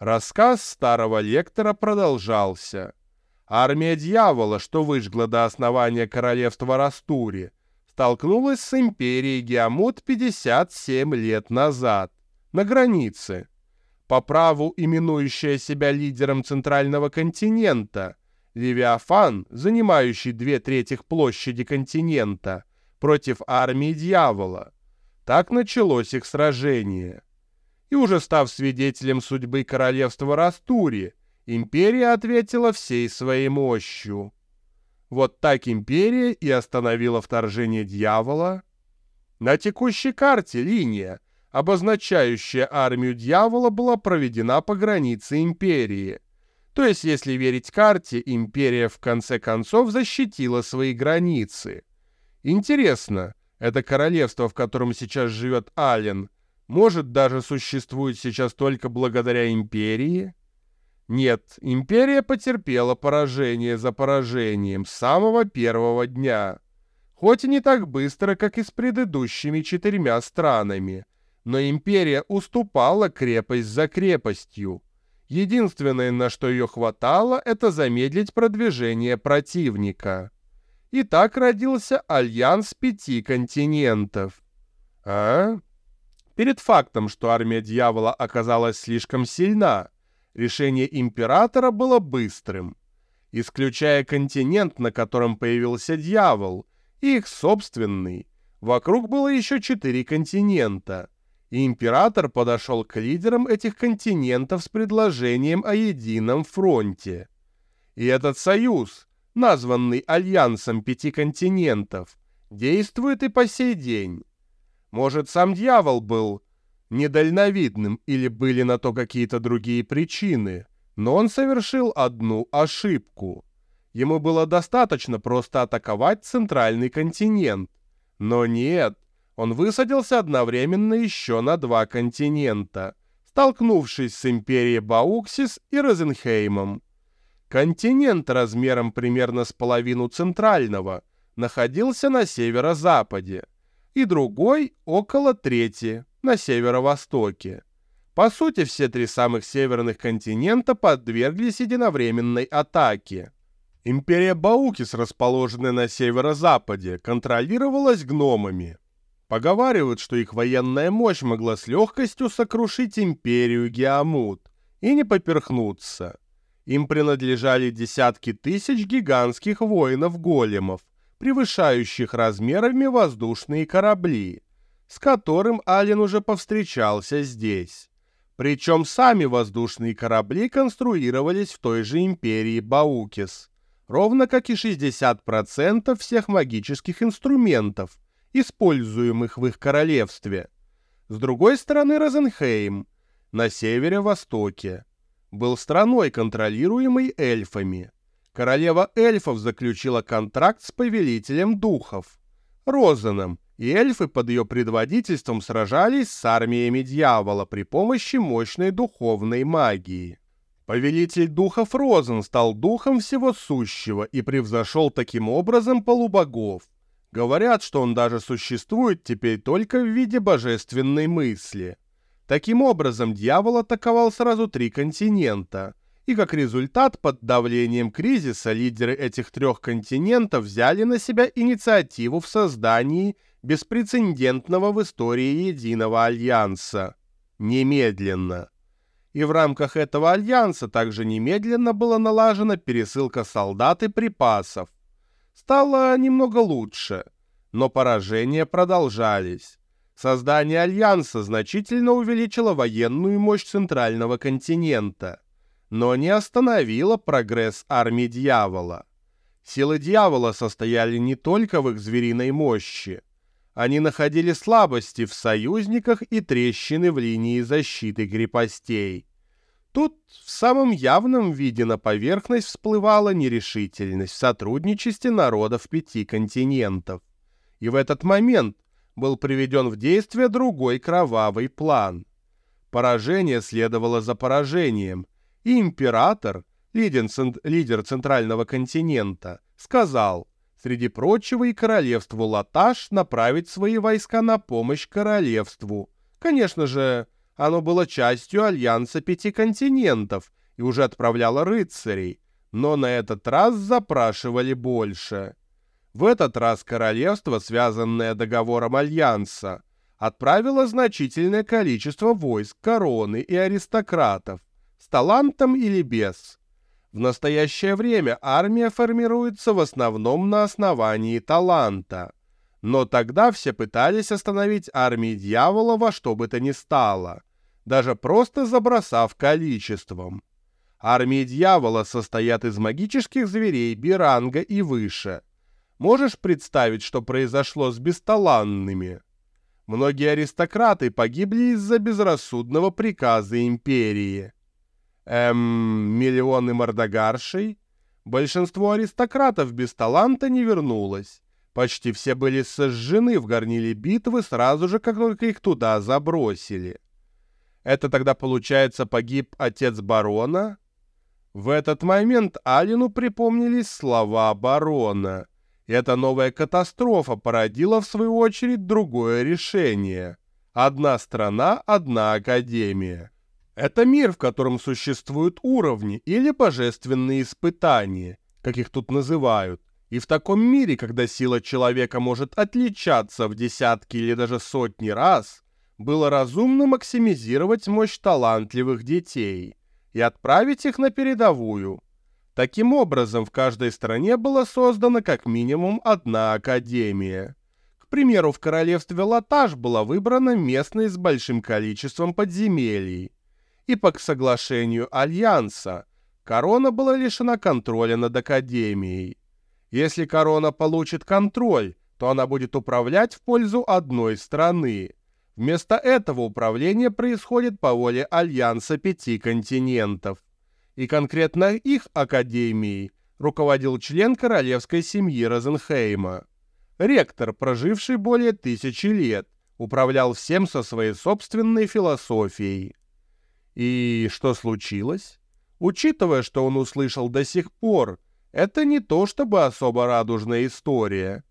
Рассказ старого лектора продолжался. Армия дьявола, что выжгла до основания королевства Растури, столкнулась с империей Геомут 57 лет назад, на границе. По праву именующая себя лидером центрального континента, Левиафан, занимающий две трети площади континента, против армии дьявола. Так началось их сражение и уже став свидетелем судьбы королевства Растури, империя ответила всей своей мощью. Вот так империя и остановила вторжение дьявола. На текущей карте линия, обозначающая армию дьявола, была проведена по границе империи. То есть, если верить карте, империя в конце концов защитила свои границы. Интересно, это королевство, в котором сейчас живет Ален, может, даже существует сейчас только благодаря империи? Нет, империя потерпела поражение за поражением с самого первого дня. Хоть и не так быстро, как и с предыдущими четырьмя странами, но империя уступала крепость за крепостью. Единственное, на что ее хватало, это замедлить продвижение противника. И так родился альянс пяти континентов. А? Перед фактом, что армия дьявола оказалась слишком сильна, решение императора было быстрым. Исключая континент, на котором появился дьявол, и их собственный, вокруг было еще четыре континента, и император подошел к лидерам этих континентов с предложением о едином фронте. И этот союз, названный Альянсом Пяти Континентов, действует и по сей день. Может, сам дьявол был недальновидным или были на то какие-то другие причины, но он совершил одну ошибку. Ему было достаточно просто атаковать центральный континент. Но нет, он высадился одновременно еще на два континента, столкнувшись с империей Баукис и Розенхеймом. Континент размером примерно с половину центрального находился на северо-западе, и другой около трети на северо-востоке. По сути, все три самых северных континента подверглись единовременной атаке. Империя Баукис, расположенная на северо-западе, контролировалась гномами. Поговаривают, что их военная мощь могла с легкостью сокрушить империю Геомут и не поперхнуться. Им принадлежали десятки тысяч гигантских воинов-големов, превышающих размерами воздушные корабли, с которым Ален уже повстречался здесь. Причем сами воздушные корабли конструировались в той же империи Баукис, ровно как и 60% всех магических инструментов, используемых в их королевстве. С другой стороны Розенхейм, на севере-востоке, был страной, контролируемой эльфами – королева эльфов заключила контракт с повелителем духов, Розаном, и эльфы под ее предводительством сражались с армиями дьявола при помощи мощной духовной магии. Повелитель духов Розен стал духом всего сущего и превзошел таким образом полубогов. Говорят, что он даже существует теперь только в виде божественной мысли. Таким образом, дьявол атаковал сразу три континента и как результат под давлением кризиса лидеры этих трех континентов взяли на себя инициативу в создании беспрецедентного в истории единого альянса. Немедленно. И в рамках этого альянса также немедленно была налажена пересылка солдат и припасов. Стало немного лучше, но поражения продолжались. Создание альянса значительно увеличило военную мощь центрального континента – но не остановила прогресс армии дьявола. Силы дьявола состояли не только в их звериной мощи. Они находили слабости в союзниках и трещины в линии защиты крепостей. Тут в самом явном виде на поверхность всплывала нерешительность в сотрудничестве народов пяти континентов. И в этот момент был приведен в действие другой кровавый план. Поражение следовало за поражением, и император, лидер центрального континента, сказал, среди прочего и королевству Латаш направить свои войска на помощь королевству. Конечно же, Оно было частью Альянса Пяти Континентов и уже отправляло рыцарей, но на этот раз запрашивали больше. В этот раз королевство, связанное договором Альянса, отправило значительное количество войск короны и аристократов, с талантом или без. В настоящее время армия формируется в основном на основании таланта. Но тогда все пытались остановить армии дьявола во что бы то ни стало – даже просто забросав количеством. Армии дьявола состоят из магических зверей Биранга и выше. Можешь представить, что произошло с бесталанными? Многие аристократы погибли из-за безрассудного приказа империи. Эм, миллионы мордогаршей? Большинство аристократов без таланта не вернулось. Почти все были сожжены в горниле битвы сразу же, как только их туда забросили. Это тогда, получается, погиб отец барона? В этот момент Алину припомнились слова барона. Эта новая катастрофа породила, в свою очередь, другое решение. Одна страна, одна академия. Это мир, в котором существуют уровни или божественные испытания, как их тут называют. И в таком мире, когда сила человека может отличаться в десятки или даже сотни раз, было разумно максимизировать мощь талантливых детей и отправить их на передовую. Таким образом, в каждой стране была создана как минимум одна академия. К примеру, в королевстве Латаш была выбрана местность с большим количеством подземелий. И по соглашению Альянса, корона была лишена контроля над академией. Если корона получит контроль, то она будет управлять в пользу одной страны – Вместо этого управление происходит по воле Альянса Пяти Континентов. И конкретно их академией руководил член королевской семьи Розенхейма. Ректор, проживший более тысячи лет, управлял всем со своей собственной философией. И что случилось? Учитывая, что он услышал до сих пор, это не то чтобы особо радужная история –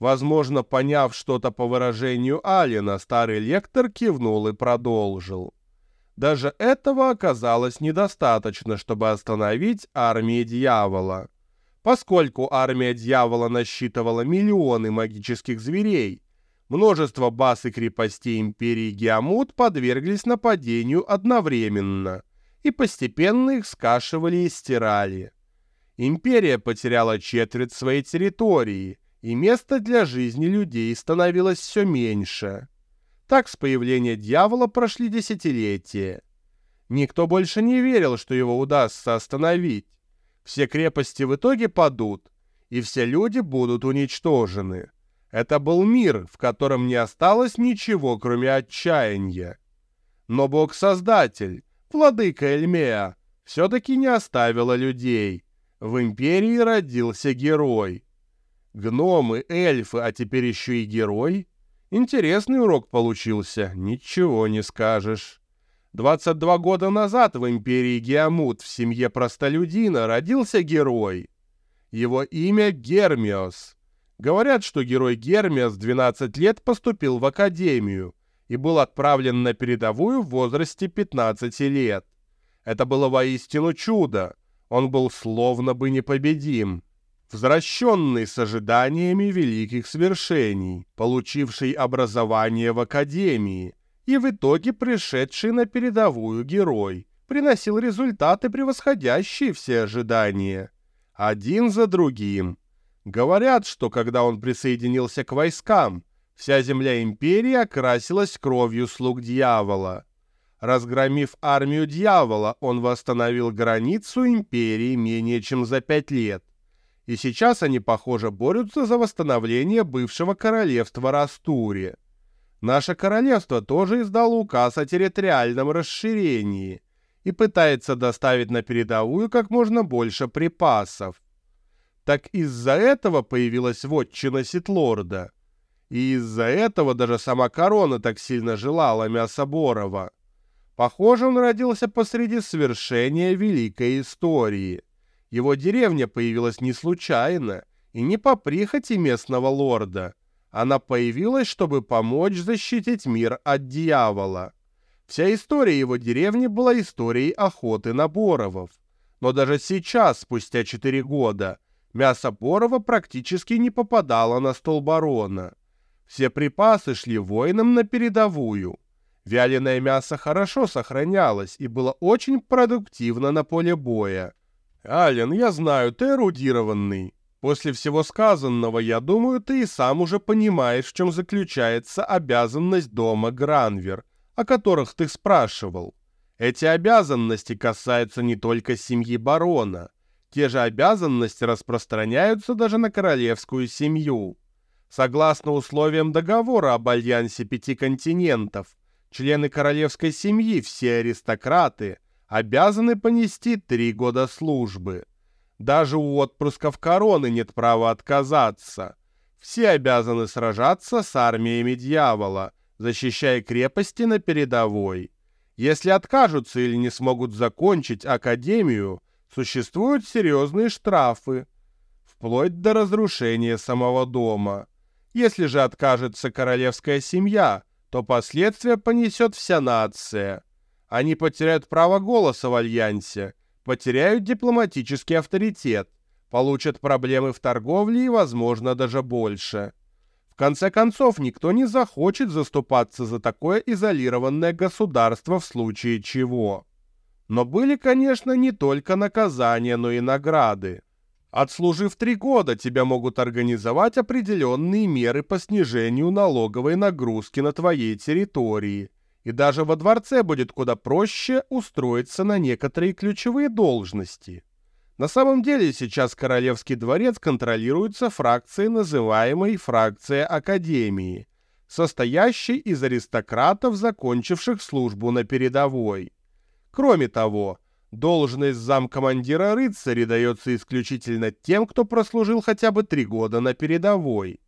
Возможно, поняв что-то по выражению Алина, старый лектор кивнул и продолжил. Даже этого оказалось недостаточно, чтобы остановить армии дьявола. Поскольку армия дьявола насчитывала миллионы магических зверей, множество баз и крепостей империи Геомут подверглись нападению одновременно, и постепенно их скашивали и стирали. Империя потеряла четверть своей территории – и места для жизни людей становилось все меньше. Так с появления дьявола прошли десятилетия. Никто больше не верил, что его удастся остановить. Все крепости в итоге падут, и все люди будут уничтожены. Это был мир, в котором не осталось ничего, кроме отчаяния. Но Бог-Создатель, владыка Эльмеа, все-таки не оставила людей. В Империи родился герой — Гномы, эльфы, а теперь еще и герой? Интересный урок получился, ничего не скажешь. 22 года назад в империи Геомут в семье простолюдина родился герой. Его имя Гермиос. Говорят, что герой Гермиос 12 лет поступил в академию и был отправлен на передовую в возрасте 15 лет. Это было воистину чудо. Он был словно бы непобедим возвращенный с ожиданиями великих свершений, получивший образование в академии и в итоге пришедший на передовую герой, приносил результаты, превосходящие все ожидания. Один за другим. Говорят, что когда он присоединился к войскам, вся земля империи окрасилась кровью слуг дьявола. Разгромив армию дьявола, он восстановил границу империи менее чем за пять лет и сейчас они, похоже, борются за восстановление бывшего королевства Растури. Наше королевство тоже издало указ о территориальном расширении и пытается доставить на передовую как можно больше припасов. Так из-за этого появилась вотчина Ситлорда. И из-за этого даже сама корона так сильно желала мяса Борова. Похоже, он родился посреди свершения великой истории – его деревня появилась не случайно и не по прихоти местного лорда. Она появилась, чтобы помочь защитить мир от дьявола. Вся история его деревни была историей охоты на боровов. Но даже сейчас, спустя 4 года, мясо борова практически не попадало на стол барона. Все припасы шли воинам на передовую. Вяленое мясо хорошо сохранялось и было очень продуктивно на поле боя. «Ален, я знаю, ты эрудированный. После всего сказанного, я думаю, ты и сам уже понимаешь, в чем заключается обязанность дома Гранвер, о которых ты спрашивал. Эти обязанности касаются не только семьи барона. Те же обязанности распространяются даже на королевскую семью. Согласно условиям договора об альянсе пяти континентов, члены королевской семьи, все аристократы, обязаны понести три года службы. Даже у отпрысков короны нет права отказаться. Все обязаны сражаться с армиями дьявола, защищая крепости на передовой. Если откажутся или не смогут закончить академию, существуют серьезные штрафы, вплоть до разрушения самого дома. Если же откажется королевская семья, то последствия понесет вся нация. Они потеряют право голоса в Альянсе, потеряют дипломатический авторитет, получат проблемы в торговле и, возможно, даже больше. В конце концов, никто не захочет заступаться за такое изолированное государство в случае чего. Но были, конечно, не только наказания, но и награды. Отслужив три года, тебя могут организовать определенные меры по снижению налоговой нагрузки на твоей территории – и даже во дворце будет куда проще устроиться на некоторые ключевые должности. На самом деле сейчас Королевский дворец контролируется фракцией, называемой фракция Академии, состоящей из аристократов, закончивших службу на передовой. Кроме того, должность замкомандира рыцаря дается исключительно тем, кто прослужил хотя бы три года на передовой.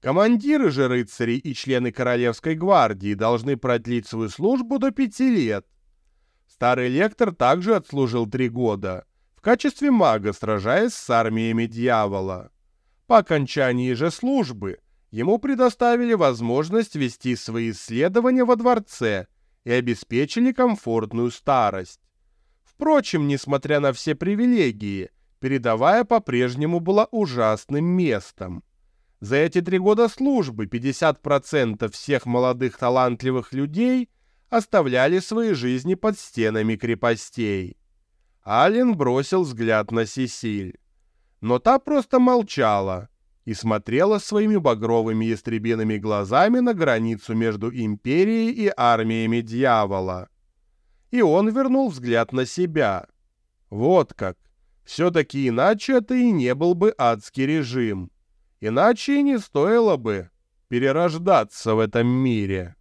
Командиры же рыцарей и члены Королевской гвардии должны продлить свою службу до пяти лет. Старый лектор также отслужил три года, в качестве мага сражаясь с армиями дьявола. По окончании же службы ему предоставили возможность вести свои исследования во дворце и обеспечили комфортную старость. Впрочем, несмотря на все привилегии, передовая по-прежнему была ужасным местом. За эти три года службы 50% всех молодых талантливых людей оставляли свои жизни под стенами крепостей. Ален бросил взгляд на Сесиль. Но та просто молчала и смотрела своими багровыми ястребиными глазами на границу между империей и армиями дьявола. И он вернул взгляд на себя. Вот как. Все-таки иначе это и не был бы адский режим. Иначе и не стоило бы перерождаться в этом мире.